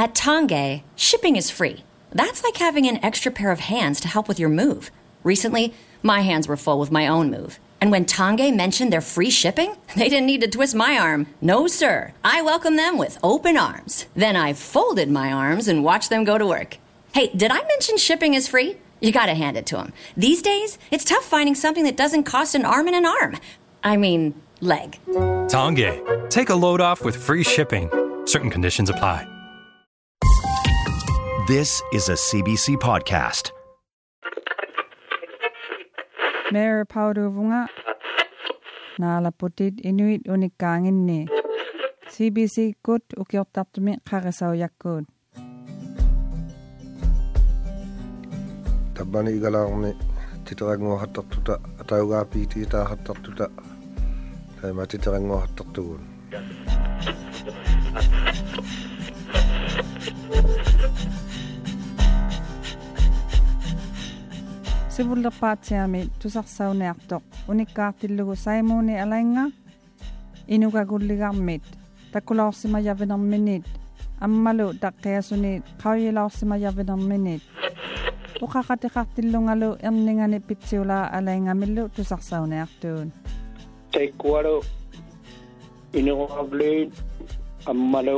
At Tonge, shipping is free. That's like having an extra pair of hands to help with your move. Recently, my hands were full with my own move. And when Tange mentioned their free shipping, they didn't need to twist my arm. No, sir. I welcomed them with open arms. Then I folded my arms and watched them go to work. Hey, did I mention shipping is free? You gotta hand it to them. These days, it's tough finding something that doesn't cost an arm and an arm. I mean, leg. Tange, take a load off with free shipping. Certain conditions apply. This is a CBC podcast. Mayor Pauduvunga Nala Putit Inuit Unikangin CBC Kut Ukyok Taptumi Kakasaw Yakut Tabani Igalang ni Titarang Ngo Hataktuta Atayuga Piti Ta Hataktuta sivullapaatiami tusarsauniartoq unikkaartillugu saimuuni alainga inukakulligarmit takkulorsimajavinerminit аммалу таққиасуни қауйилаорсимаявинерминит оқақатиқартиллунгалу ернингани питсиулаа алаингамиллу тусарсаунеартуун теккуалу инеруаблуин аммалу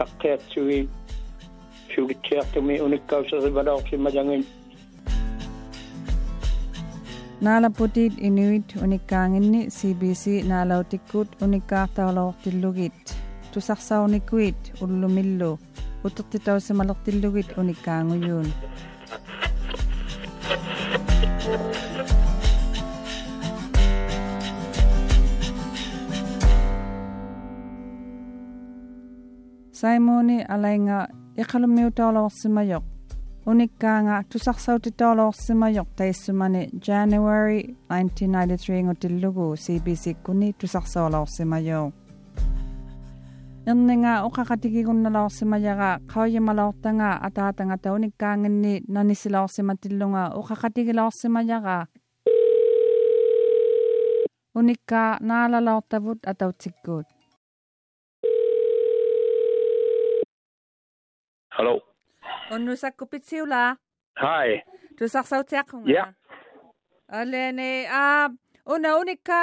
таққиатсуи сюгитсиартуми униккаусерибалаорсимажангин naalaputit inuit unikkaanginni cbc naalautikkuut unikkaartaarlortillugit Simoni alenga uttertitausimalertillugit unikkaanguyuun saimoni alainga iqalumiutaaluarsimayoq unikka nga tusarsaw titolorsimayortaissimani January 1993 ngutillugu CBC kuni tusarsoolorsimayo erninga uqaqatigigunnaluarsimayaqa qauyamalaortanga ataatanga taunikkaanginni nanisilaorsimatillunga uqaqatigilaorsimayaqa unikka naalalaortavut atautsikkuut Hello on ờ, rusak kupit siu la hai rusak sau chak không ya ale ne a una unika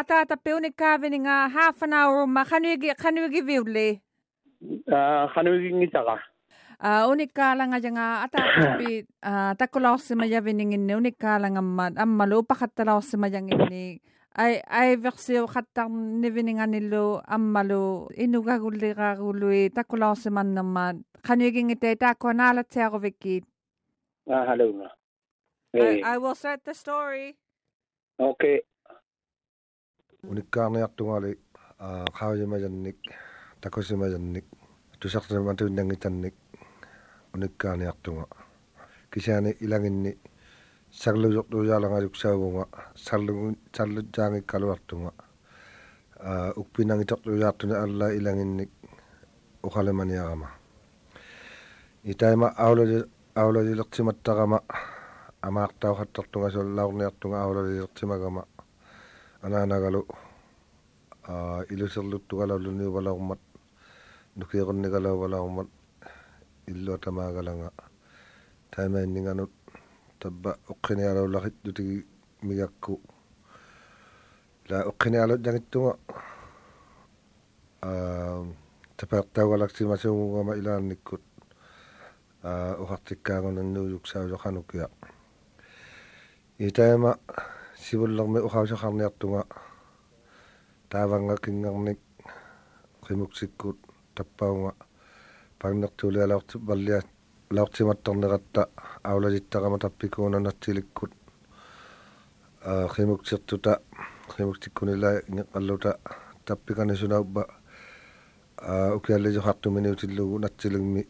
ata ta pe unika veninga half an hour ma khanugi khanugi viule a ờ, khanugi ngi taka a à? unika à, langa janga à, ata pi a takolaw simaya veningin unika langa mat ammalu pakhattalaw simayang ni ai ai versio khattang nivininganillu ammalu inugagulligagului takulaorsimannammaat qaniugingite taakuanaalatsiaruvikkit ah I, eh. I will set the story okay unikkaarniartungali qaajamajannik ah, takusimajannik tusartamatuinnangitannik unikkaarniartunga kisaani ilanginni сарлуйортуйаалангаюксаагунга сарлугун сарлутсаангиккалуартунга аа укпинангиторлуйаартуна аллаа илагинник ухалеманиарама итайма аулали аулалилертиматтарама амаартаухаттортунга суллаорниартунга аулалилертимагама анаанагалу аа илусерлуттугалаулуниувалаормат нукиеруннигалаувалаормат иллуатамаагаланга таймаинниганут tabba oqqinialularrittutigi migakku la oqqinialullangittuga аа tapeertaugalaksimasuugama ilaannikkut аа uhartikkaagunannuujuksaulorqanukia итаама сивуллерми ухаусақарниартунга таавангақингерник қимуксиккут таппаунга пагнертуулиалаарту валлиас лаартиматтарнератта аулалиттарама таппикуунанартиликкут аа химуктертута химуктиккунилаа инеққаллута таппикани сунауппа аа укиаллисо хартуминиутиллугу натсилигми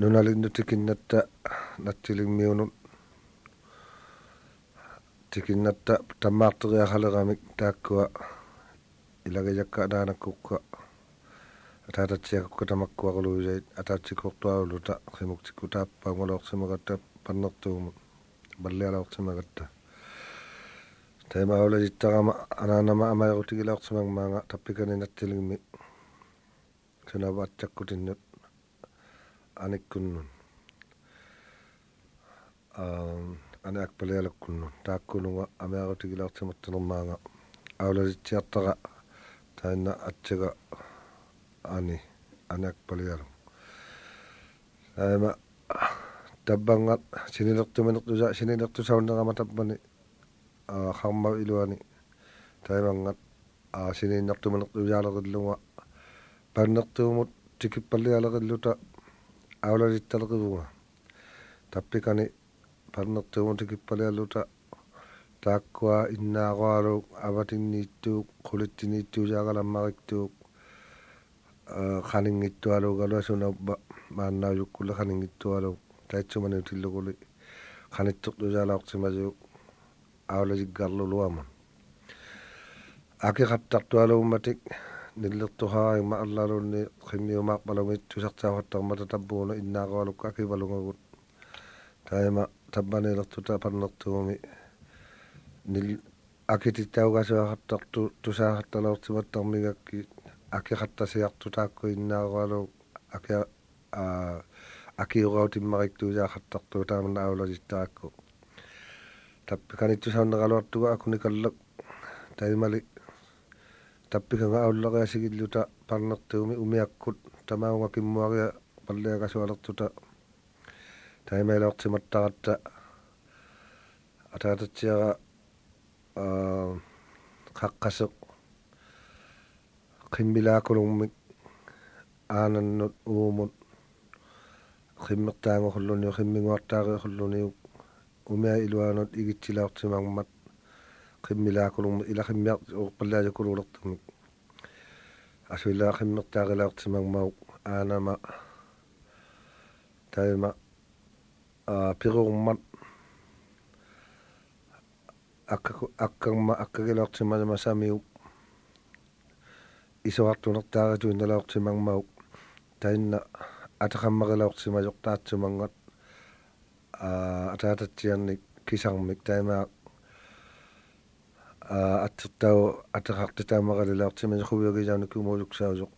нуналиннутикиннатта натсилигмиуну тикиннатта таммаартериахалерамик тааккуа илагаякка адаанаккукка таататсиаккутамаккуарулуисаит атаатсикуортуарулута симуктиккутааппаагулеорсимагатта паннертууму баллиалаортимагатта таймаулажиттарама анаанама амаерутигилаортимагмаанга таппиканинаттилгми сунаваатсаккутиннут аниккуннун аа анаак палиалаккуннун тааккунуга амаерутигилаортиматтанермаанга аулажитсиартара таанна атсага ani anak paliarum ama tabbangat sinilertumanertusa sinilertusaunneqamatappani qarma iluani taimangat sininnertumanertusaalerillunga pannertuumut tikippallialerilluta aulalittaleqivuga tappikani pannertuumut tikippalialluta taakkua innaaqualuuq avatinniittuuq qulittiniittuusaaqalammariktuuq খানিঙিত্তুৱালু গালো আছোন মান্না যুগ কুলে আৰু তাইত মানে উঠিল কুলি খানিত্তুক দুজালাওক চিমাজু আওলে জিগাল ললো আমন আকে খাপ্তাকতুৱালু মাটিক নিল্লুক্তুহা ইমা আল্লাহলুনি খিমি মাক মৃত্যু চাকচা তাপ ইদিনা আকৌ অলপ পালোঁ গোট হত্তাক মাতা তাব্বুনো ইন্না গালুক আকে পালুঙগুত Taymiyyah tabbani laktuta pannaktuumi nil akitittaugasoa hattaqtu tusaa hattalaurtimattarmigakki акиқаттасиартутааккуиннааруалу акиа а акиураутиммариктуусаахаттартуу таамана аулалиттаакку таппиканиттусааннералуартуга акуникаллак таимали таппикага ауллериасигиллута парнертууми умиаккут тамаауга киммуария паллиагасуалертута таимайлаортиматтаратта атаататсиара аа қаққасеқ qimmilaaqulugmik aanannut uumut qimmertaangorulluniu qimmiguartaaqiurulluniu umia iluaanut igitsilaaortimaarmat qimmilaaqulugmi ilaqimmiaq uqpallaajakuluulertumik асулаа қиммертаариалаартимагмаук аанама таима а пируммат акка аккагма аккагилаартималама самиук исуартунертаарatu иналаортимармаук таинна атақаммарилаортимажортаатсумангат аа атаататсиарник кисармик таимаа аа атсертау атақартатаамарилаортимани хувиогисаанук умулуксаажоқ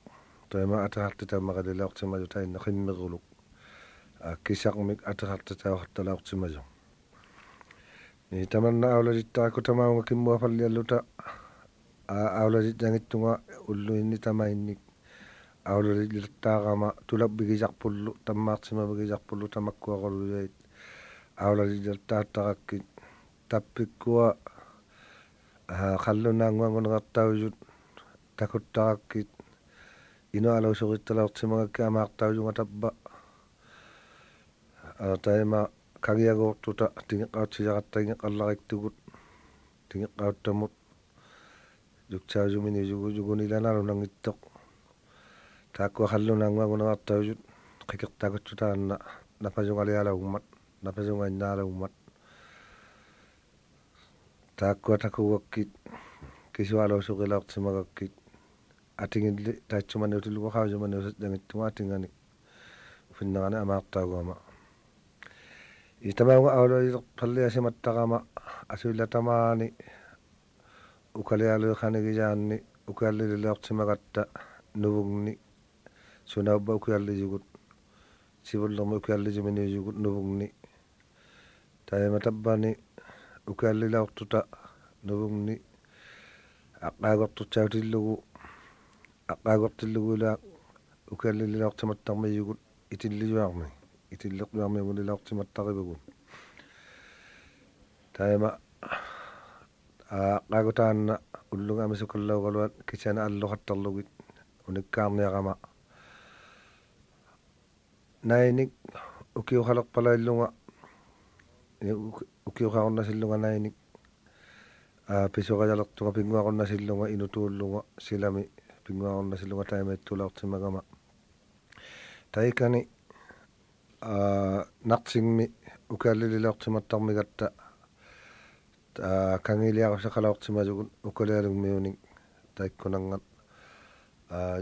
таимаа атақартатаамарилаортимажу таинна қиммерулук аа кисармик атақартатааварталаортимажу ни таманна аулалиттааку тамаунга киммуафаллиаллута аулалитангиттунга уллуинни тамаинник аулалилертаарама тулаппигисарпуллу таммаартимапигисарпуллу тамаккуақорлуяит аулалилертааттараккит таппиккуа қаллунаангуангунеқартаависут такуттараккит инуалаусоритталаартимагакка амаартаависунга таппа атайма кагиагоортута тигеққаутсилеқартагиққаллариктугут тигеққауттамут jukcha jumini jugu juguni lana runang ittok takwa hallu nangwa guna atta yujut qikik takut chuta anna napajung aliyala umat napajung anyala umat takwa taku wakit kisualo sugila uqtima kakit atingilli tachumani utulgu khawjumani usitdangittuma atingani ufinnagani amaattaguama itamaunga awlo isoqpalli asimattaqama asuillatamaani ukaliaaleeqanigijaanni ukiallilileortimaqatta nuvugni sunaubba ukiallisigut sivullermi ukiallisiminiusigut nuvugni taimatabbani ukiallilaortuta nuvugni аqqаагортутсаутиллугу аqqаагортиллугулаа укаллилилаортиматтармиюгут итиллиуарми итиллеқлуарми улилаортиматтаривгу таама qaagutaanna ullugaami sukallaugaluat kisana alluqattarlugit unikkaarniaqama nainik ukiuqalerpalaillunga ukiuqaarnasilluga nainik pisuqajalertunga pinguaqornasilluga inutuulluga silami pinguaqornasilluga taimaittuulaortimagama taikani nartingmi ukaallilileortimattarmigatta taa kangiliaqusaqalauqtimasugun ukulaalugmiunik taikkunangat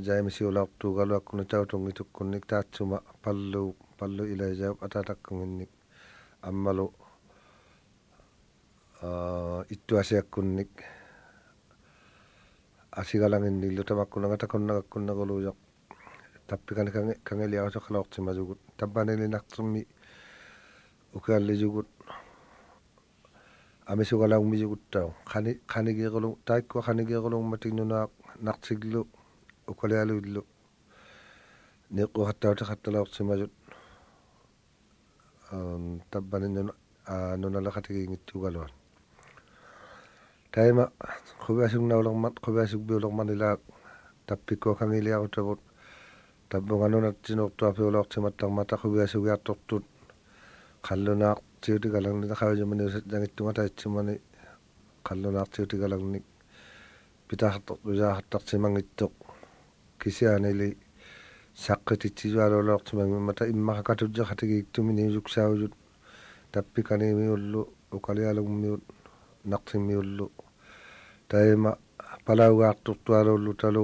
jaimisiulaortuugaluakkuna tautungitukkunnik taatsuma pallu pallu ilajaup ataataqqanginnik аммалу аа иттуасиаккунник асигалангинниллу тамаккунага такуннагаккуннаголуужақ таппикани кангелиарусақалаортимасугут таббанелинартерми укааллисугут আমি চুগালা উমি যুগুত্তাও খানি খানিকে গ'লো তাইক কোৱা খানিকে গ'লো মই তিনি নাক নাক চিগিলোঁ উখলি আলু উঠিলোঁ নেকু সাতটা উঠে সাতটালা উঠছে মাজত তাপ বানি নুনা নুনালে খাটিকে ইঙিত চুগালো তাই মা খুবেই আছো না অলপমান খুবেই আছো বি অলপমান দিলাক তাপ পিক খাঙিলে আৰু তাপত তাপ বঙানো নাতৃ নক্ত আফে অলপ উঠছে মাত্ৰ মাত্ৰ খুবেই আছোগৈ আঁতৰটোত খালো tiutigalarni qawajamani usatjangittumataitsimmani qallunaartiutigalarnik pitaahartoq usahartartimangittoq kisianili saqqititsijualuuloortimangimmata immaraqatujjaqatigiiktuminiisuksaavujut tappikaniimiullu ukalialugmiut naqtimmiullu taima palaugaartortualuullu talu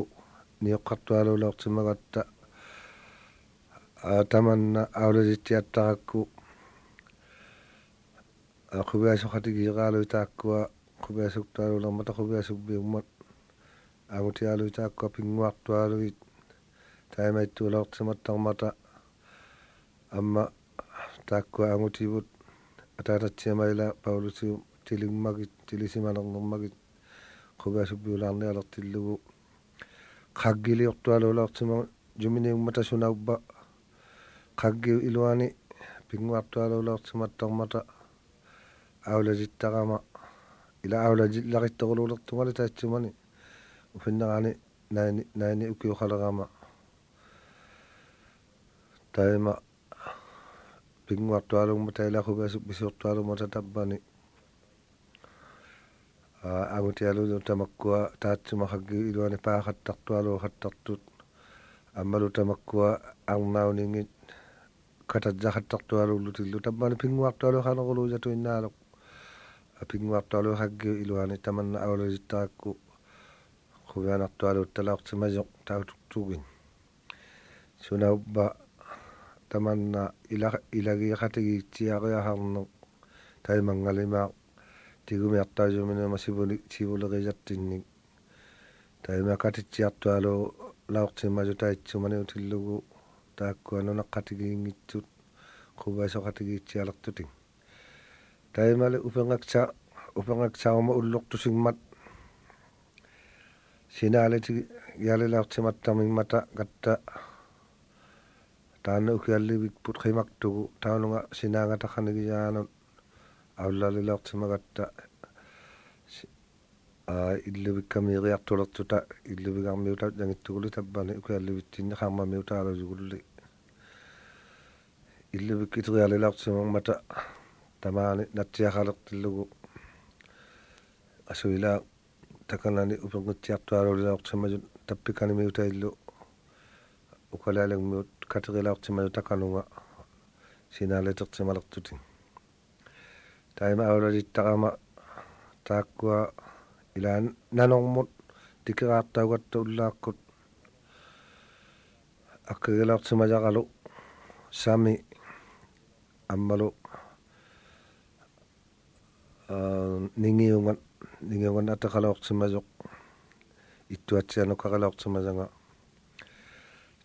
nioqqartualuuloortimagatta tamanna aulasittiattarakku খুবিয়াচুকাটি গিজকা লৈ তাক কোৱা খুবিয়াচুকটো আৰু লম্বাতে খুবিয়াচুক বিহুমত আঙুঠিয়া লৈ তাক কোৱা পিঙুৱাকটো আৰু তাই মাইটো অলপ চিমত টংমাতা আম্মা তাক কোৱা আঙুঠিবোৰ এটা এটা চিয়া মাৰিলা পাৱলুচিও তিলিংমা গীত তিলি চিমানক নংমা গীত খুবিয়াচুক বিহু লানলৈ অলপ তিলিব খাক গিলি অক্টোৱা লৈ অলপ চিমা জুমিনি উমতা চুনা উব্বা খাক গি ইলোৱানী পিঙুৱাকটো আৰু অলপ চিমাত টংমাতা أولا جيت تغاما إلا أولا جيت لغيت تغلو لغت مالي تاتي ماني وفي النغاني ناني ناني أكيو خلغاما تايما بيقوا طوالو متى إلا خوبا بسيو طوالو متى تباني أمو آه، تيالو دو تمكوا تاتي ما خقي إلواني فاها خطاق طوالو خطاق توت أمالو تمكوا أغناو نيني كتجا خطاق طوالو لوتي لو تباني بيقوا طوالو خانغلو جاتو إنا لكو апингуартуалуахагги илуани таманна аулалиттаакку хувианартуалуутталаартимасеқ таутуттугин сунауппа таманна ила илагиақатигиитсиариахарнеқ таймангалимаа тигумиартаажуминума сивули сивулерисартинник таймаақатитсиартуалуу лаортимасу таитсумани утиллугу тааккуанунаққатигиингитсут хуваасоқатигиитсиалертутик taimale upengaksa upengaksauma ulluqtusigmat sinaalati yalilaartimattarmingmata katta taana ukiallivitput qimartugu taanunga sinaangataqanigiyaanun ауllалилеортимагатта аа иллувиккамиириартулертута иллувигармиута лангиттугули таббани укиалливиттинни қармамиутаалусгулли иллувиккитериалилеортимагмата tamaani natsiaqalertillugu asuilaa takanani upengutsiartualuliaortimaju tappikanimiutaillu ukalaalagmiut katerilaortimaju takanunga sinaaletertimalertutin taima aulalittaqama taakkua ilaan nanormut tikiraartaugatta ullaakkut akkigilaortimajaqalu sami аммалу Э, нингиунгат нингиунгат атақалаортимасоқ иттуатсианукаралаортимасанга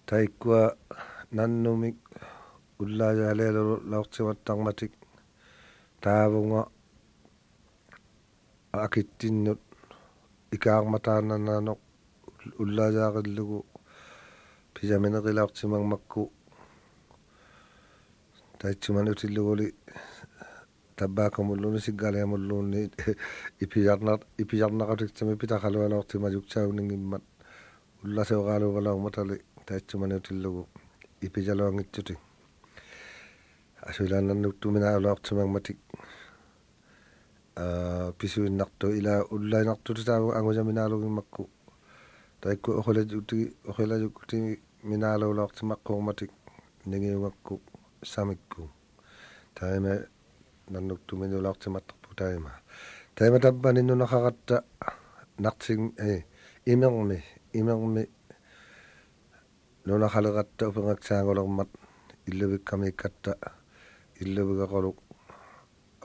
таиккуа наннумик уллаажаалеалулаортиматтарматик таавунга акиттиннут икаарматааннаананеқ уллаажаақиллугу писаминерилаортимагмакку таитсуманутиллугули tabbaakamulluni siggaaliamulluni ipijarnar ipijarnaqatiktsami pitaxaluanaorti majuksauningimmat ullaseoqaaluugalaumatali taatsumanutillugu ipijaloangitsuti asuilaannannuttumina ulaortimagmatik pisuinnartu ila ullainartutitaagu angujaminaalugimmakku taikku oxulajuktigi oxulajukuti minaaluulaortimaqquumatik ningiungakku samikku taime наннук туминулаартиматтарпу таима таиматаппа ниннунахаратта нартиг э имерми имерми нунахалератта упенгаксаагулермат иллавиккамииккатта иллавигаколук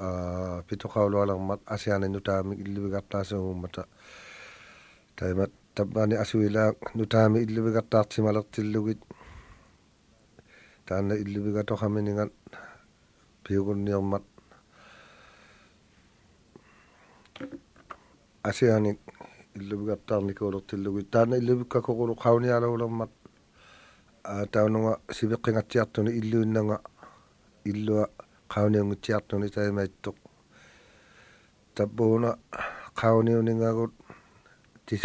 аа питоқаулуалермат асианинутаамик илливигартаасуугуммата таимат таппаани асуилаак нутаами илливигартаартималертиллугит таанна илливигатохаминиган пиугунниэрмат асианик иллувигартаарникуулертиллугит таана иллувиккакоқулу қауниалуулермақ аа таунуга сивеққингатсиартуни иллуиннанга иллуа қауниунгитсиартуни таимаиттоқ таппууна қауниунингагут тис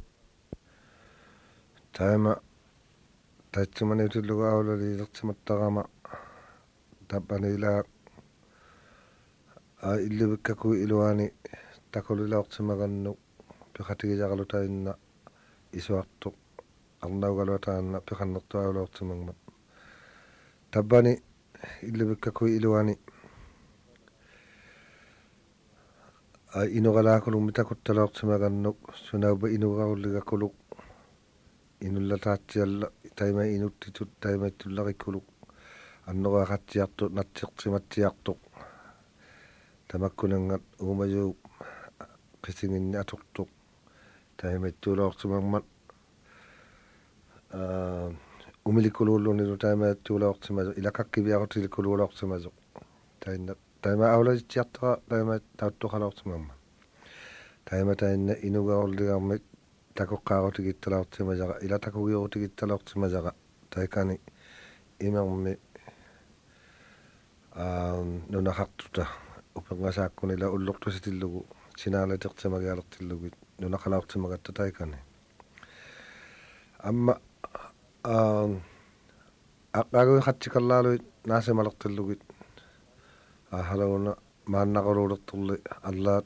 таама татсимани утиллугааулали илертиматтарама таппанилаа аа иллувиккаку илуани такулилаортимаганну пехатигисарлутаинна исуарту арнаугалуатаанна пеханнэртуаулуортимагма таббани иллебеккакуи илуани а иногалаакулумми такутталеортимаганнук сунаупа инугаруллигакулук инуллатаатсиалла тайма инуттитут тайматтуллариккулук аннераахатсиарту натсертиматсиарту тамаккунангат уумажуу qisingin attortuq ولكن يجب ان يكون هناك اشياء اخرى في المدينه التي يجب ان يكون هناك اشياء اخرى في المدينه التي يجب ان يكون هناك اشياء اخرى في المدينه التي يجب ان يكون هناك اشياء اخرى في المدينه التي يجب ان يكون هناك اشياء اخرى في المدينه التي يجب ان يكون هناك اشياء اخرى في المدينه التي يجب ان يكون هناك اشياء اخرى في المدينه التي يجب ان يكون هناك اشياء اخرى في المدينه التي يجب ان يكون هناك اشياء اخرى في المدينه التي يجب ان يكون هناك اشياء اخرى في المدينه التي يجب ان يكون هناك اشياء يجب ان يكون هناك اشياء يجب ان يكون هناك اشياء يجب ان يكون هناك اشياء يجب ان يكون هناك ا нунақалаартимагаттатаикани амма аа аққагуихатсикарлаалуит наасималертиллугит аа халагуна мааннақулуулерторли аллаат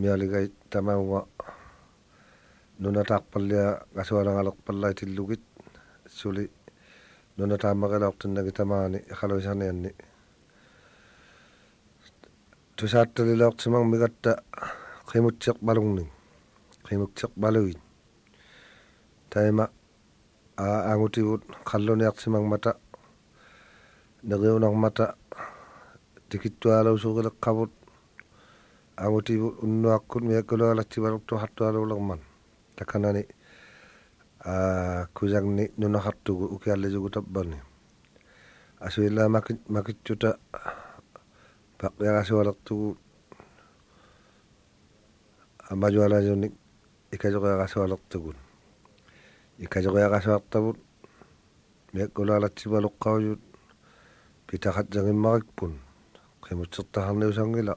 миалигай тамауга нунатаарпаллиа касуалангалерпаллаатиллугит сули нунатааммақилаортиннаги тамаани халуисанианни тусаатталилаортимар мигатта qimutseqmalugning qimuktiq baluin taima a angutivut qalluniartimangmata neqiunarmata tikittualusuqileqqavut angutivut unnuakkut miakulualattivaluqtu hartualuulerman takanani a kujangni nunahartugu ukiallisugu tabbani asuilla makittuta paqqiarasualertugu amajualajunik Ika Ika kau ikajoqiaqasualertugun ikajoqiaqasuartabut miakkulaalatsimaluqqaujut pitaqatjangimmaqakpun qimutsertaqarniusangila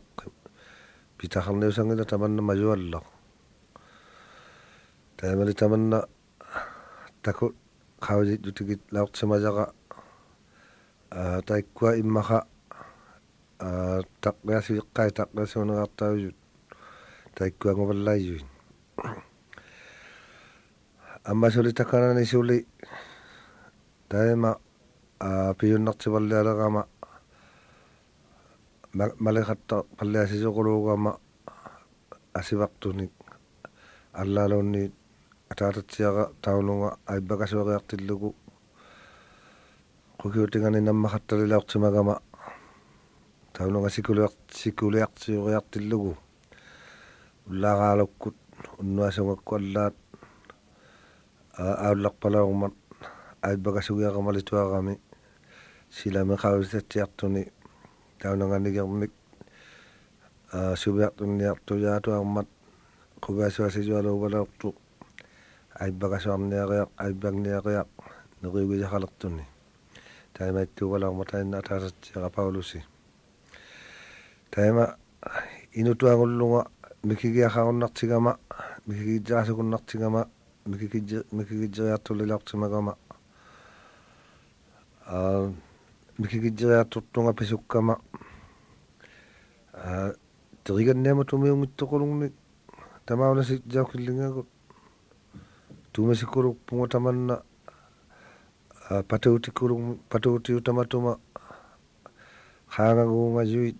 pitaqarniusangila tamanna majuallaq taimali tamanna taku qaujitjutigit laortsimajaqa taikkua immaqa taqqiasiqqai taqqiasiunaqartaujut taikkuanguvallaijuin аммасулитакканаани суули таема а пиуннартипарлиалерама малехатта паллиасисоқулуугаама асивартуник аллаалуунни атаататсиара таунунга аиббакасуэриартиллугу кукиутигани наммахатталилаортимагама таунунга сикулиар сикулиартиуриартиллугу уллаагаалуккут unnuasugakkuallaat aullerpalagumat aibbagasugiaqamalituarami silami qavisatsiartuni taunanganigermik suviartunniartujaatuarmat quvasuasijualuvalaortu aibbagasuarniariaq aibbagniariaq neriugijaqalertuni taimaittuuvalaqmatainna ataasatsiaqa paulusi taima inutuagullunga микигиахаруnnартигама микигиджаасукуннартигама микигиджи микигиджериартулилаартимагама аа микигиджериартуртунга писуккама аа териганнаама тумиунгиттоқулугник тамаунасик жаукиллингагу тумасиккулуппунга таманна патаутиккулуг патаутиутаматума хаагагуунга юит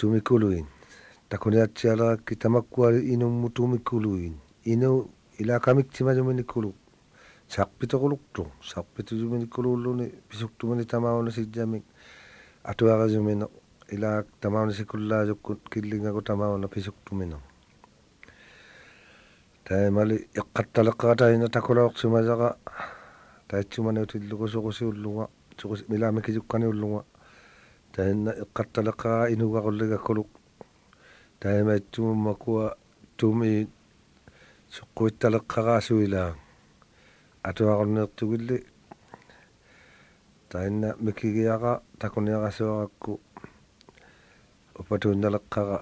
tumikuluin. Takunat siala kitamakkua inum tumikuluin. Ino ila kamiktima juminikuluk. Sakpitokuluktu. Sakpitu juminikululuni pisuktumani tamauna sijjamik. Atuaga jumino. Ila tamauna sikullaa jokkut killingaku tamauna pisuktumino. Taimali iqqattalaqqaatayina takulauqsimajaqa. Taitsumani utillugu suqusiulluga. Suqus milaamikijukkanulluga. таанна иққарталеқаа инугақуллигаккулу таамаатсуммакуа туми соққуитталеққараасуилаа атуақарнеэртугилли таанна микигиара такуниарасуаракку упатуунналеққара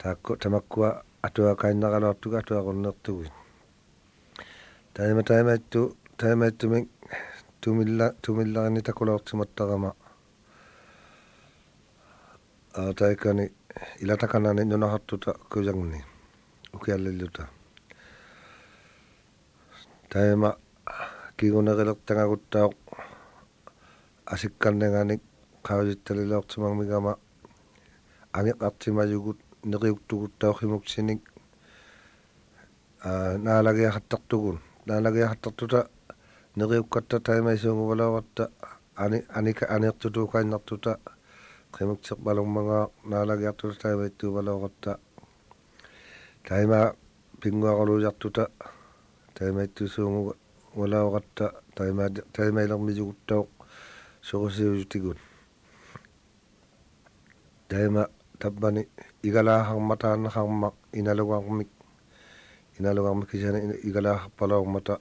таакку тамаккуа атуақаиннаралуартуга атуақарнеэртугит таама таамаатту таамааттумик тумилла тумилларнитакулеортиматтарама аатайкани илатаканани нунахартута кужагни укиаллиллута таема кигунерилертангагуттао асикканнеганик қаужитталилеортимармигама агеқартимажугут нериуктугуттаохимуксиник аа наалагиахаттартугун наалагиахаттартута нериккатта таимаисуунгувалаварта ани аника аниертутуукаиннартута qimikserpalormangaa naalagiartuta taimaittuvaloorata taima pinguaqaluujartuta taimaittusuungu walaoratta taima taimailermisuguttauq sorusiujutigun taima tappani igalaaharmataannaharmaq inalugaarmik inalugaarmik kisana igalaaharpaloormata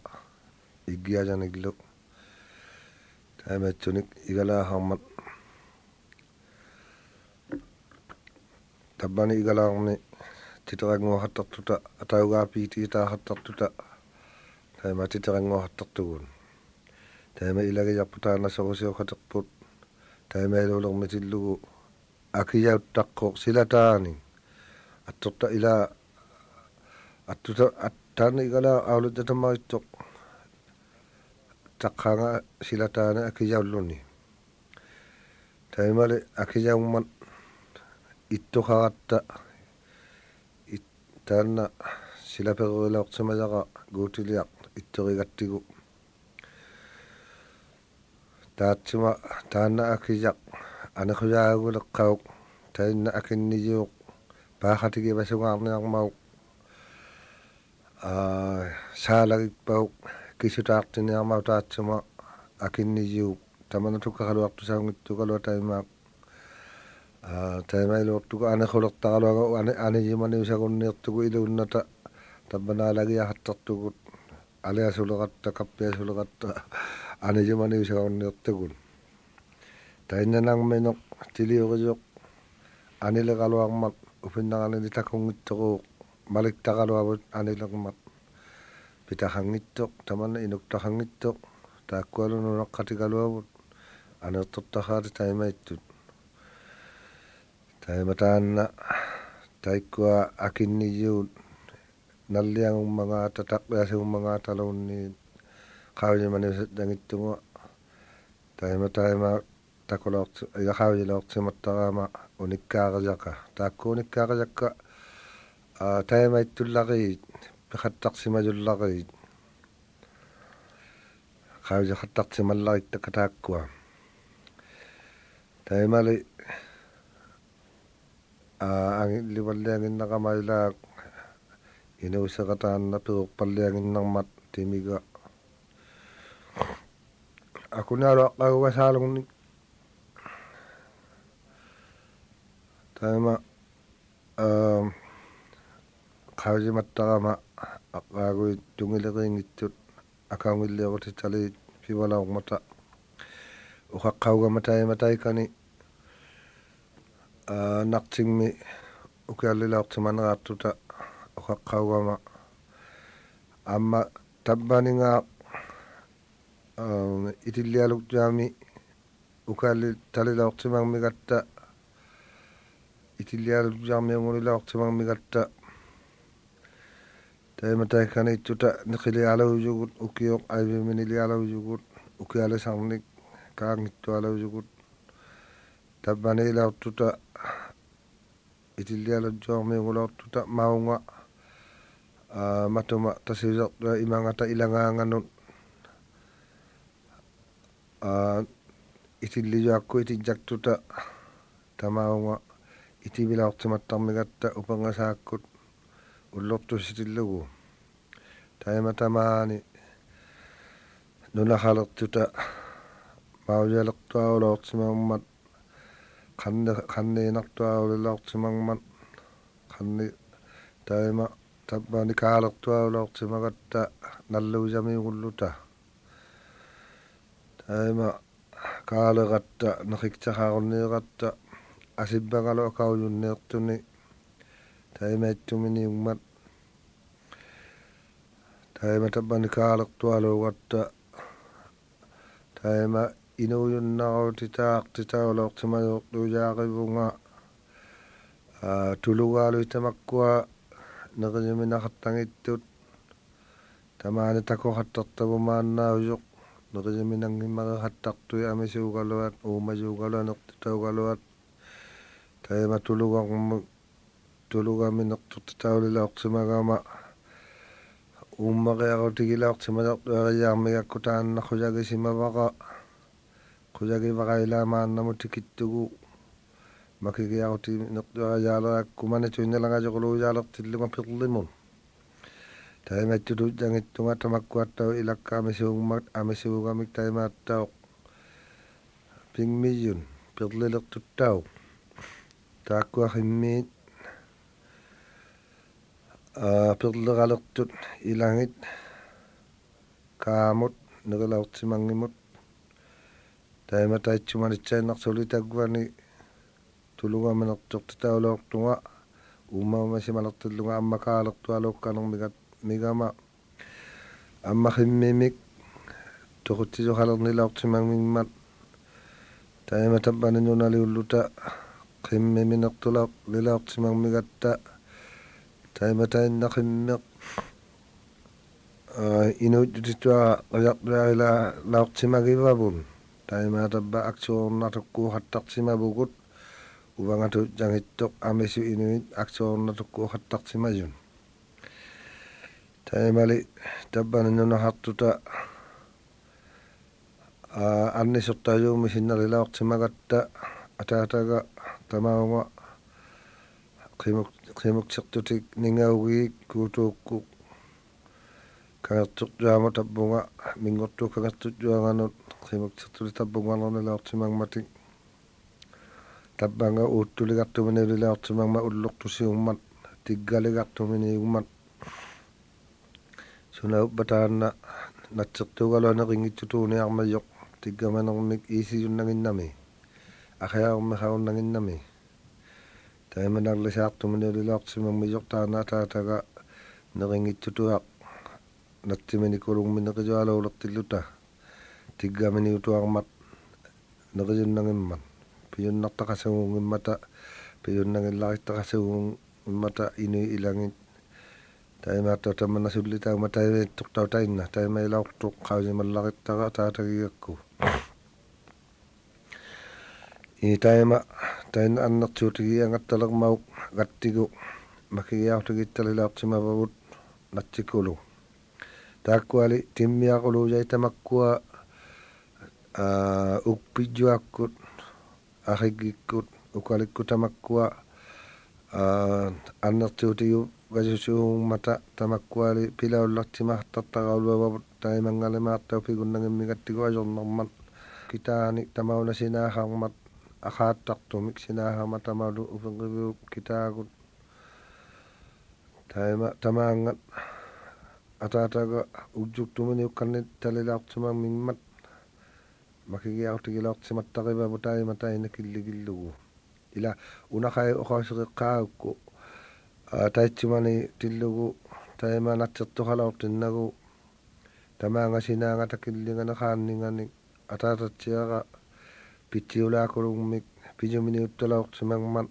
iggiyajan iglu taimechunik igala hamal tabbani igalaarni titerango hattartuta ataugaa piitiitaa hattartuta taima ngo hattartugun taima ilagejarputaanasorusiokhaterput taima iluulermitillugu akiyauttaqqooq silataanin attorta ilaa attuta attaanni igalaa aulut atamarittoq takanga Taimale taqqaanga silataana akijaulluni taimali akijaumman ittuqaratta taanna silaperuilaortimajaqa guutiliaq ittorigattigu taatsima taanna akijaq anaqujaaguleqqauq tainna akinnijuuq paaxatigi pasugaarniarmauq saalagikpauq кисутаартиниармаутаатсума акиннижиу таманатуккахалуартусаагнгиттукалуа таимаа аа таимаилуортуку анехолертаралуага анижимани усагунниертуку илуунната тамманаалагиахаттартугут алиасулератта каппиасулератта анижимани усагунниертугун таиннанармино тилиорисоо анилегалуармат уфиннаранили такунгитторуу маликтаралуавут анилермат питахангитсоқ тамана инуктахангитсоқ тааккуалунунаққатигалуавут анертортахаати таймаиттут тайматаанна таиккуа акиннийуут наллиангуммагаата тақпиасигуммагааталуунни қаавилиманисаттангитсугуа тайматаимаа такулоорт игақаавилоортиматтараама униккаариака тааккууниккаариакка аа таймаиттуллариит эгаттарсималуллари qaujaqattartimallaritta qataakkua taimali ангилливаллиагиннеқамаилаак инуусеқатаанна пиуқпаллиагиннэрмат тимига акунаалу аққагувасаалугунник таама аа қаужиматтарама aqaaguit tungileriinngitsut akaungilliortitaliit pivalaormata uqaqqaugamatajamataikani aanartigmi ukiallilaortimaneraattuta uqaqqaugama amma tabbaaningaa itillialuktuami ukalli talilaortimarmigatta itillialuktuarmiangunilaortimarmigatta mataankani tuta niqili ala wujugut ukiyoq aybiminili ala wujugut ukiala sangnik itu ala wujugut tabani ila tuta itili ala jongmi ngulor tuta maunga matuma tasizak imangata ilanganganun itili jakku itijak tuta tamaunga iti bila waktu matang megatta upanga sakut ulok tu sitillugu таиматамаани нунахалертута маулиалертуаулоортимагмат канне каннеинартуаулилаортимагмат канни таима таппаани каалертуаулоортимагатта наллуусамиугуллута таима каалегатта нериксахаарунниератта асиббагалоо кауйуннеэртуни таимааттумини уммат تايما تباني كالك طوالو وات تايما إنو ينغو تتاق تتاو لوقت ما يوقت جاقي بونا آه، تلوغا لو يتمكوا نغني من أخطان إتوت تماني تاكو خطط تبو ما ناوزوك نغني من أنه مغا خطط توي أميسيو غالوات أوميسيو غالوات نقطة غالوات تايما تلوغا تلوغا من نقطة تتاو للوقت ما غاما ууммериарутигилаартималертуариаармигакку тааннахуяги симавара кулягивараилаамааннаму тикиттугу макигиарутиг нертуариалераакку манату инналагажоқулуяалертиллума перлимун таиматтулу тангиттунга тамаккуаттау илаккаами суугмат амисуугамик таимааттаоқ пингмиюн перлилертуттаоқ тааккуахиммиит ааперлералертут илангит каамут нерилаортимангимут таиматаатсуманитсааннэрсули таккуани тулугаманерторта таулаортунга уммаамасималертиллунга аммакаалертуалуукканэрмигат мигама аммахиммимик тохутсисохалернилаортимангиммат таиматаппанинуналиуллута qimmiminaqtulaq lilaaqtimangmigatta taimata innaqimmeq ah, inuujjutittua qajartuarilaa laortimagivavun taimaatabba aksuornatukku hattartimavukut uvangatu jangittoq amisu inuit aksuornatukku hattartimajun taimali tabbanannunahartuta аннисертаажууми синнарилаортимагаtta атаатага тамаунга қимук qimuksertutik ningaugii kuutuukku kangertuqtuama tappunga mingortuuk kangertutjuanganut qimuksertuli tappungalernilaortimangmatik tappanga uuttuligartuminililaortimangma ulluqtusiummat tiggaligartuminiugmat sunaupataanna natsertuugaloane qingittutuuniarmayoq tiggamanermik iisiyunnaginnami ахяармахауннагиннами Taimen ala siak tu mene lelak si mang mejok ta na ta ga nering itu tu hak nati mene kurung mene kejo tilu ta tiga mene utu ang mat nere jen nang emman piyun nak ta kase ngung emmata piyun nang elak ta kase ngung emmata inu ilangin taimen ata ta mene suli ta tuk tuk kau jen mal lak ta ga Ini taimen tain annak chuti angat talak mauk gattigu makiyaw tigi talilaqtima babut natsikulu taakkuali timmiaqulu jaitamakkua ukpijjuakkut mata ukalikku tamakkua annak chutiyu gajussuummata tamakkuali pilaullaqtimahtaqtaqaulu babut kita ni tamau na tamauna mat kita akhattaqtum iksinaha matamalu ufangibu kitagut tamaangat ataataga ujjuktumani ukkanni talilaaqtuman mimmat makigiaqtigilaaqtimattaqiba mutai mataina killigillugu ila unaqai oqaasiqiqqaagukku taitsimani tillugu taimaanatsertuqalaortinnagu tamaanga sinaanga takillinganaqaanningani ataatatsiaqa pitiola akorong mik pijomini utola oksimang mat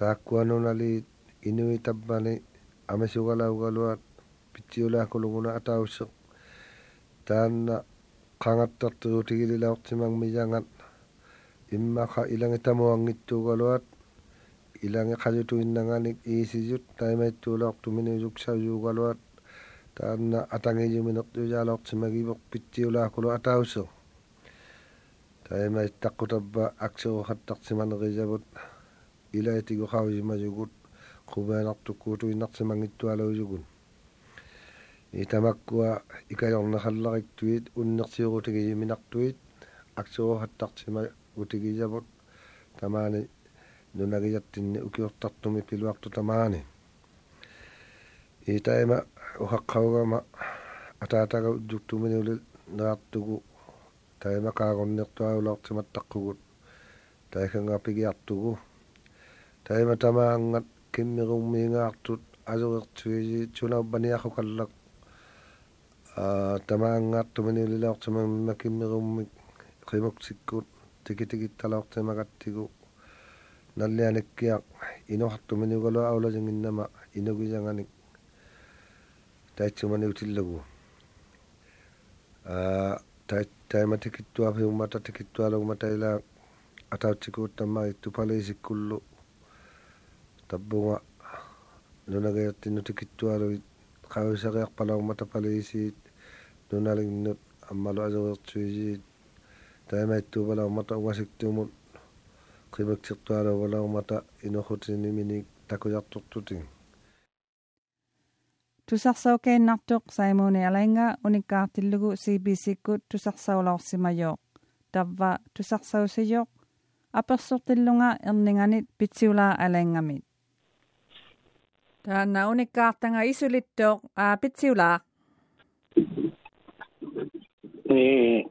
takuano nali inui tabani amesugala ugalua pitiola akorong una atausuk dan tatu tigili la oksimang imma ilangi tamu angit tu ugalua ilangi kaju tu indanganik isi jut taima itu la oktumini ujuk atausuk таимаиттаққутаппа аксеруухаттарсиманерисавут илаатигоқависимасугут қумаанартуккуутуиннарсимангиттуалуисугун итамаккуа икалернахаллариктуит уннерсиурутигисиминартуит аксеруухаттарсима утигисавут тамаани нунагиятсинни укиортартуми пилуарту тамаани итаима ухаққаугама атаатага уджуктуминеулил неартугу таимакаагорнертуагулаартиматтаққугут таахангапигиартугу таима тамаангат киммеруммиингаартут алуертуиси тунарбаниахукаллак аа тамаангаартуманилилаортимамма киммеруммик қимаксиккут тикитигитталаортимагаттигу наллианаккиақ инохартуманиугалуа ауладингиннама инугисанганик таатсуманиутиллагу аа таат таиматикиттуариуммата такиттуалугмата ила атаутсикууттаммагитту палисиккуллу таббунга нунагаяттинну такиттуалуи qavusariarpalagmata palisiit nunaliginnut аммалу асериертуисиит таамааттуупалаармата уасиктуумут qimagtiqtualauvalaarmata inохутиниминик такуяртортутин tusarsaukeen nartuq saimuni alainga unikkaartillugu CBC-kkut tusarsaulorsimajoq tavva tusarsausijor apersortillunga erninganit pitsiulaa alaingamit taanna unikkaartanga isulittoq aa pitsiulaa ni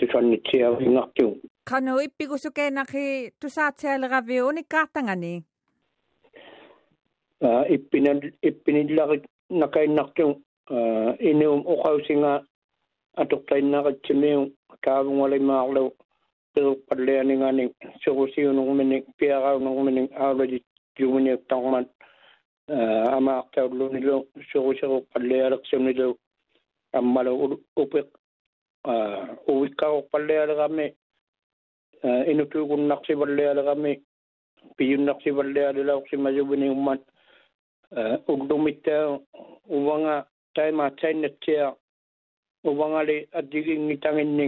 tusannitsiavinnartu kanu ippigusukeenaqi tusaatsialeravi unikkaartangani aa ippinal ippinillarit yung ah, inyong ni nakainak tung inuum uqausinga atuqqainnaqatsimiu kaavungalimaaarlu peruqqallianingani suqusiunerminik piaraunerminik aalulit juguniak tarman amaaqtaulunilu suqusiruqqallialersimnilu аммалу упеқ уиккаруққаллиалерами инутугуннарсиваллиалерами пиюннарсиваллиалилаорсимасубини уммат ugdomitea uwanga tai mātai na tea uwanga le adiri ngitangin ni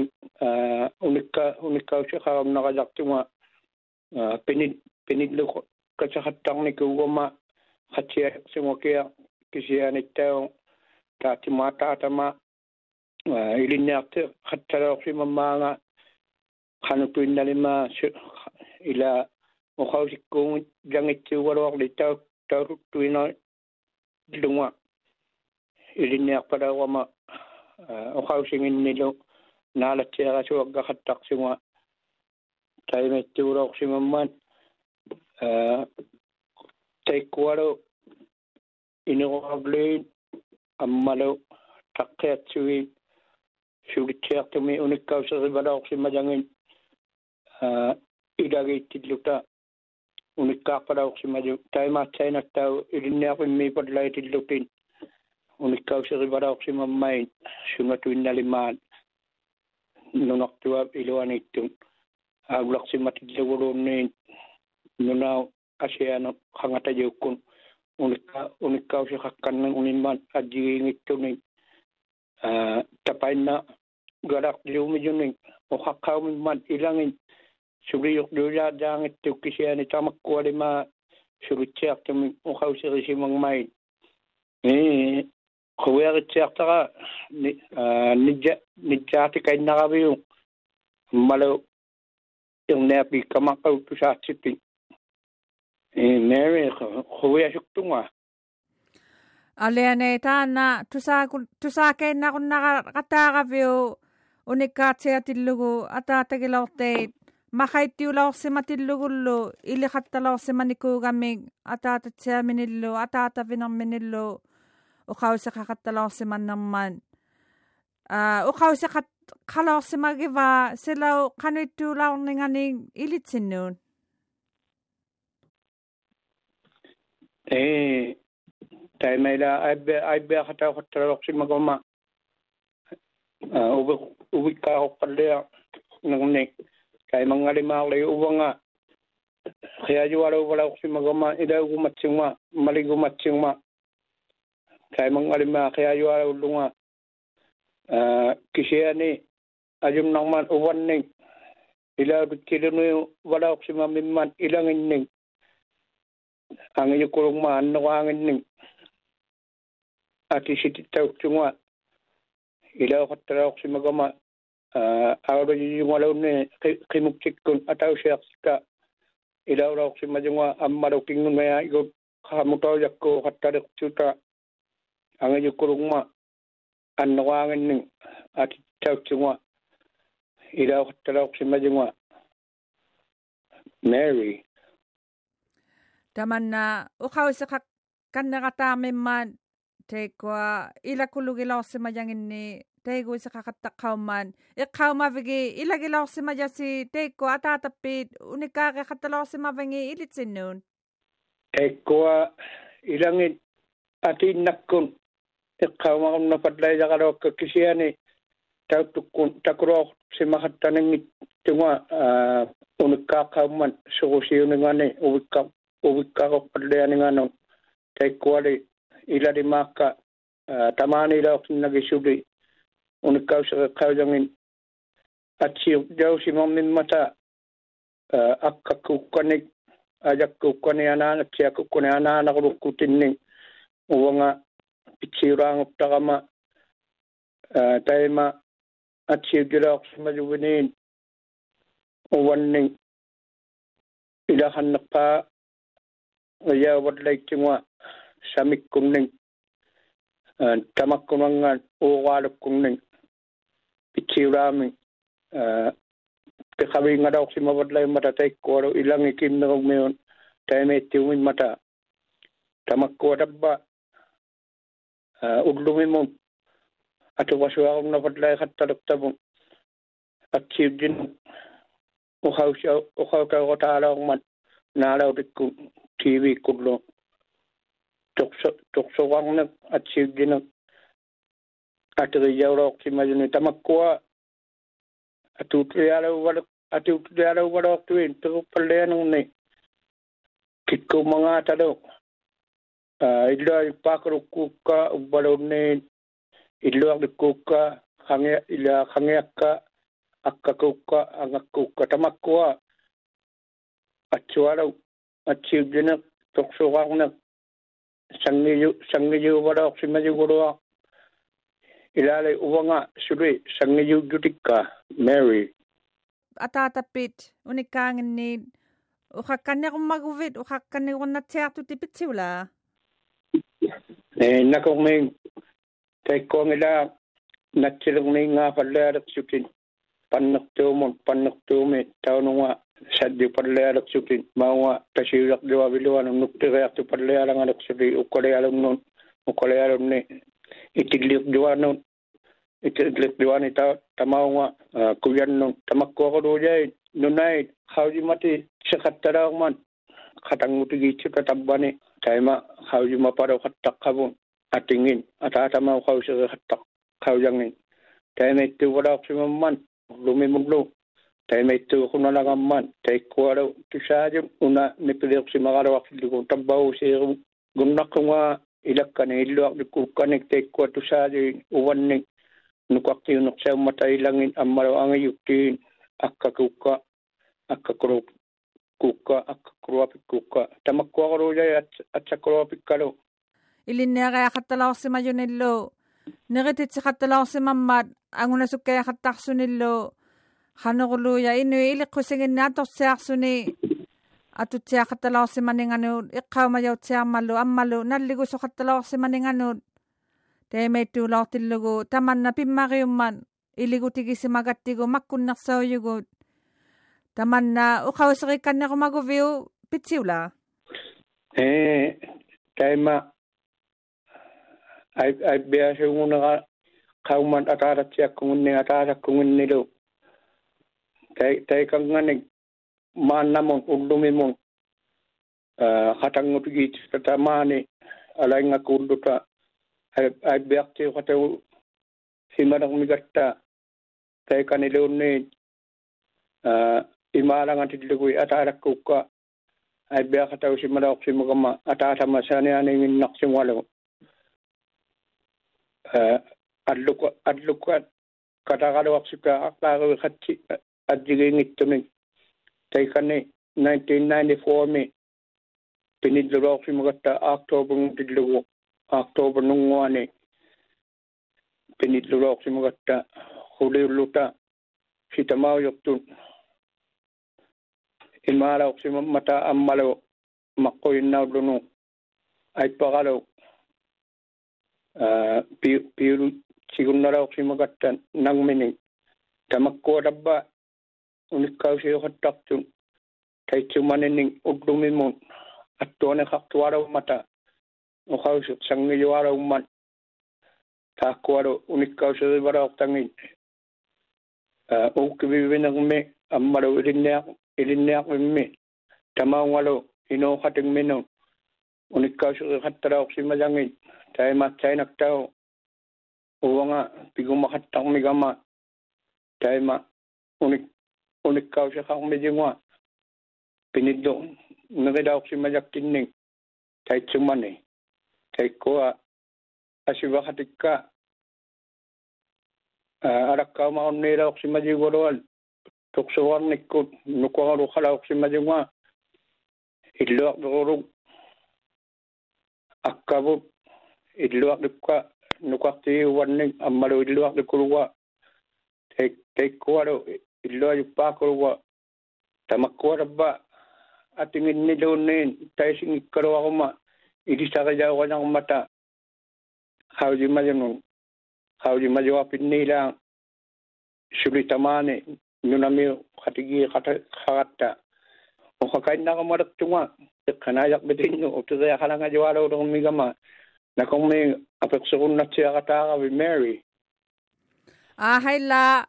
unika unika usi kaa unna ka jakti ma penit penit le kasa hatang ni ke uwa ma hatia se mo kea kisi ane tao tati mata ata ma ilin ya te hatara usi ma maanga kanu pinna le ma ila mo kausi kong jangit te uwa roak le tao taruk tuina lunga ilinniar palaurama oqausinginnilu naalatsiarasuaggaqattaqsuga kau taikkualu orang аммалу таққиатсуи сулитсиартуми униккаусерибалаорсималангин илагииттиллута unikkaakkaraux simaju taimaatsainattau ilinneaqimmii parlaitillutin unikkausiqivarauq simammain sungatuinnalimaan nunaqtuaa iluaniittun aulaq simatilluguruunniin nunau asiano qangatajuukkun unikka unikkausiqakkanna unimman ajigiingittunin tapainna garaqliumijunin uqaqqaumimman ilangin suri yok dula dang itu kisya ni tamak kwa lima suri tiak tam ukaw si risi mang mai ni kwa ri tiak ta ka ni ni ja ni ja na ka biyo malo yung nepi kamakaw tu sa tipi ni mary kwa suk tunga Alene ta na tusa tusa na kun na kata ka view unikatsi atilugu махайтиулаорсиматиллугуллу илихатталаорсиманикуугамми атаататсиаминиллу атаатавинерминиллу ухаусеқақатталаорсиманнэрмаан а ухаусеқат қалаорсимагива силау қаниттуулаорнингани илитсиннуун э таймайла айбе айбе хатаақатталаорсимагома а убиккааққаллиа нагуник kai mangari maule uwanga kai aju ara uwara kusi magama ida ugu matchingwa maligu matchingwa kai mangari ma kai aju ara ulunga kisiani ajum nangman uwanning ila kutchilunu wala kusi mamimman ilanginning angiyukurung ma annuwa anginning ati sititauktungwa ila khattara kusi magama aulajujungalaunne qimuktikkun atausiaqsika ilauraorsimajunga ammalukinngun mea igut qahamutaujakku qattaliqtuta angajukkurungma annoqaanginning si ilauqattalaorsimajunga Mary tamanna uqausiqa si teikua ilakulugilorsimajanginni Teigo si kakatakaman. Ikaw mavigi, ilagilok si maja si Teigo at atapit, unikake katalok si mavangi ilit sinun. Teigo ilangit atin nakkun. Ikaw makam napadlay sa kalawag kakisiyani. Tautukun takurok si makatanangit tunga unikakaman sukusiyuningani uwikak uwikakok padlayaniganon. Teigo ali ilali maka tamani ilawak nagisuli. unikkauseriqqaulangin atsiuq jausimar mimmata аққаққукканик ажаққуккани анаанатсиақуккуни анаанарулуккутинник уванга питсиураангуптарама тайма атсиугилаорсималувиниин уванник илаханнерпаа яаватлаиттингуа самиккунник тамаккунангаат уураалуккунник pichirami pekawi eh, ngadaw si mabadlay matatay ko ilang ikim na kong mayon tayo may tiwin mata tamak ko ba eh, uglumin mo at waswa akong napadlay katalagta mo at sibdin ukaw siya ukaw ka ko tala akong mat nalaw di ko TV kudlo tukso tukso wang nag at sibdin kateri jauro ki majuni tamakua atu tiara wala atu tiara wala tu in tu pale nung ni kiku manga tado idlo ai pakru kuka ubalo ni idlo ai kuka kange ila kange akka akka kuka anga kuka tamakua atuara atu dina tokso wangna sangiyu sangiyu wala ki majuni ilale uwanga suri sangayu jutikka Mary atatapit unikangni ukhakkanermaguvit ukhakkanigunatsiartu tipitsiula e nakormi taikkoongila natsilerniingaapallealersukin pannertuumun pannertuumi taununga saddi pallealersukin maunga pasiulerluaviluanu nun ukole ukkolialunnuun ni itilliq juanu itilliq juani ta tamaunga kuyannu tamakkuaqaruujai nunai haujimati sikhattaraaqman khatanngutigi chika tabbani taima haujima paro khattaqqavun atingin ataatamau qausigi khattaq qaujangin taima ittuvaraqsimamman lumimullu taima ittuuqunalaqamman taikkuaru tusaajum una mipliqsimaqaruaqfilligun tabbausiiqu gunnaqqunga ilakkani illuaqni kukkaniktaikkuat tusaaliin uvannik nukaqtiunersaummatailanngin ammalo angiyuktiin akkakukka akkakuluq kukka akkakuluapik kukka tamakkuaqaruujaya atsakuluapikkalu илинниариахатталаорсимажуниллу нерититсихатталаорсимаммаат агунасуккаяхаттарсуниллу ханерулууя инуи иликкусигиннаатторсиарсуни atu tia katala o simaninganu i kau mai au tia malu am malu na ligu so katala o simaninganu te me tu la o tilugu taman na pimari umman i ligu tiki simagatigu makun na sao yugu taman na u kau sari kane rumagu viu piti ula e ma ai ai bea kau man atara tia kungun ni atara kungun ni lu tai tai kangane maannamon ullumimon hatangotugiit tatamaani alaingakka ulluta ay beaqtii hotew himanaqmigatta tay kanileunnii imaalangatillugui ataalakkuukka ay beaqataw simalaoqsimugama ataatama saaniaaniinginnaqsimualu alluk allukka kataqaluaqsika aqlaaruwi qatsi addigiingittunik taikani 1994 me mi pinidloroqsi magatta october ngudillugu october nunguani pinidloroqsi magatta quliulluta sitamaujortun imaalauqsi mata ammalu maqquinnaullunu aipaqalu piiru sigunnalauqsi magatta nangmini dabba Ni kau se yoko taktu. Tai tumane ni udumi mo. At tuane kaktu wara umata. O kau se tsangi yu wara umat. Ta kuaro unik kau se wara oktangi. Oki vivi nang me. Ammaro ilinneak. Ilinneak vim me. Tama ngalo. Ino kating minu. Unik kau se kattara oksi mazangi. Tai matai nak tau. Uwanga pigumakattang migama. Tai ma unik คนเก่าชะเขาไม่จีงว่าเป็นนิดดงนักดาวขึ้นมาจากทิ่หนึ่งใช้ชุมานี่ใช้กว่าอาชีวะขัดก้าอารักเขามาอนเนรออกซิมาจิวรวันทุกสวรรค์นิกุลนุกวารุขลาออกซิมาจิว่าอิลลัคดูรุอักกบุอิลลัคดูกะนุกวัตีวันนึงอัมมาดูอิลลัคดูกรุวะเทคเทคกวารุ illo yuppaakuluwa tamakkuarappa atinginniluunniin taising ikkaluaruma ilisarilauganaarmata haulimalungun haulimaluapinniilaang sulitamaani nunami qatigi qaqatta oqaqainnaqamalertunga na utiriaqalangajualuulurummigama nakormi apeqsiqunnatsiaqataaqavi mary ahailla ah,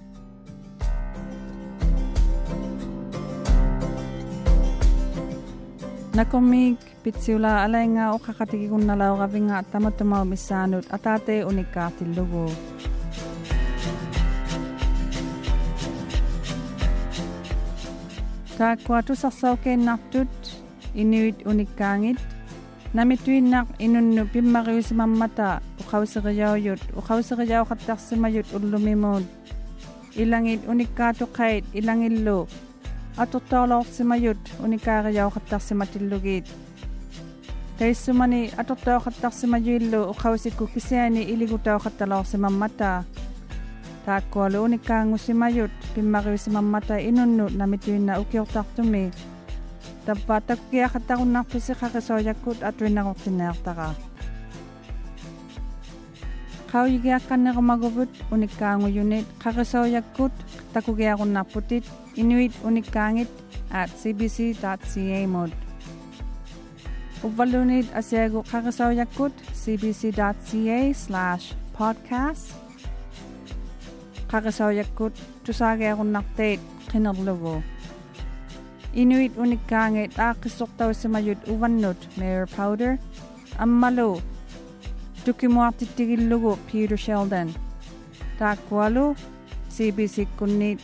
Nakomik pitsiula alay nga o kakatikikon na lao kapi nga tama tumaw atate unikati lugo. Takwatu saksaw kay naktut inuit unikangit namituinak inunno pimarius mamata ukawsiriyawyut ukawsiriyaw katarsimayut ullumimod ilangit unikkato kait ilangillo atau tolong si mayut unikara yau ketak si mati lugit. Hei sumani atau tau ketak si mayut lu ukau si kuki siani ili ku tau ketak lau si mamata. Tak kualu unikara ngusi mayut pimari si mamata inun nu nami tuina ukiu tak tumi. Tapi tak kuki aku tak unak pesi kaki soya kut atu ina ku tinar tara. Kau juga akan nerima gubut unikara ngu unit kaki soya Inuit Unikangit at cbc.ca mod. Uvalunit asiago kakasawyakut cbc.ca slash podcast. Kakasawyakut tusage akong naktate kinarlabo. Inuit Unikangit akisoktaw si mayut uvanot Mayor Powder. Ammalo. Tukimuatitigil lugo Peter Sheldon. Takwalu. CBC Kunit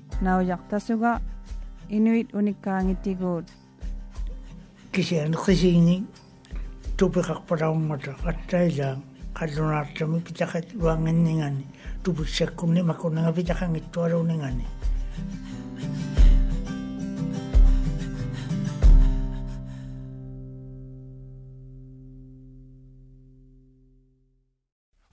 Naoyak Tasuga Inuit Unika Ngitigur Kisian kisini tupikak parang mata atayla kalunatamik pitakit wangin ningani tupik sekunni makunanga pitakang itu aruningan ningani